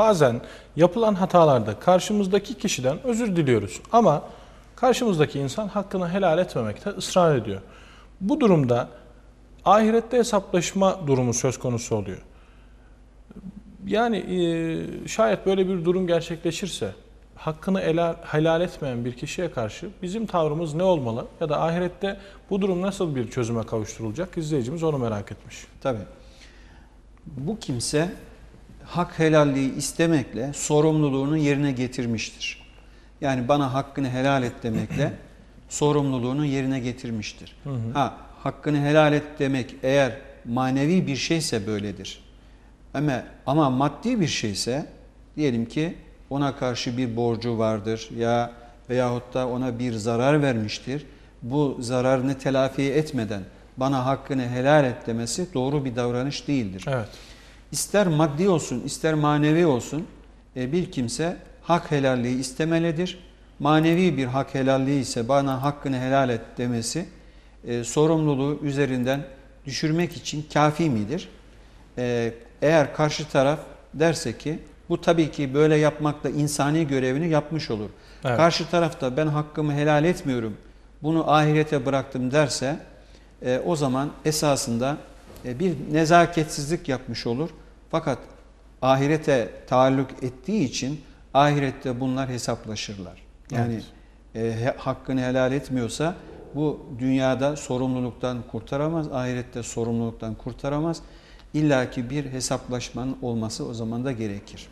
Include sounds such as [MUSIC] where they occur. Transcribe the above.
bazen yapılan hatalarda karşımızdaki kişiden özür diliyoruz. Ama karşımızdaki insan hakkını helal etmemekte ısrar ediyor. Bu durumda ahirette hesaplaşma durumu söz konusu oluyor. Yani e, şayet böyle bir durum gerçekleşirse hakkını helal, helal etmeyen bir kişiye karşı bizim tavrımız ne olmalı ya da ahirette bu durum nasıl bir çözüme kavuşturulacak izleyicimiz onu merak etmiş. Tabii. Bu kimse hak helalliği istemekle sorumluluğunu yerine getirmiştir. Yani bana hakkını helal et demekle [CLEARS THROAT] sorumluluğunu yerine getirmiştir. Hı hı. Ha hakkını helal et demek eğer manevi bir şeyse böyledir. Ama ama maddi bir şeyse diyelim ki ona karşı bir borcu vardır ya veyahut da ona bir zarar vermiştir. Bu zararını telafi etmeden bana hakkını helal et demesi doğru bir davranış değildir. Evet. İster maddi olsun ister manevi olsun e, bir kimse hak helalliği istemelidir. Manevi bir hak helalliği ise bana hakkını helal et demesi e, sorumluluğu üzerinden düşürmek için kafi midir? E, eğer karşı taraf derse ki bu tabii ki böyle yapmakla insani görevini yapmış olur. Evet. Karşı taraf da ben hakkımı helal etmiyorum bunu ahirete bıraktım derse e, o zaman esasında e, bir nezaketsizlik yapmış olur. Fakat ahirete taalluk ettiği için ahirette bunlar hesaplaşırlar. Yani e, he- hakkını helal etmiyorsa bu dünyada sorumluluktan kurtaramaz, ahirette sorumluluktan kurtaramaz. İlla ki bir hesaplaşmanın olması o zaman da gerekir.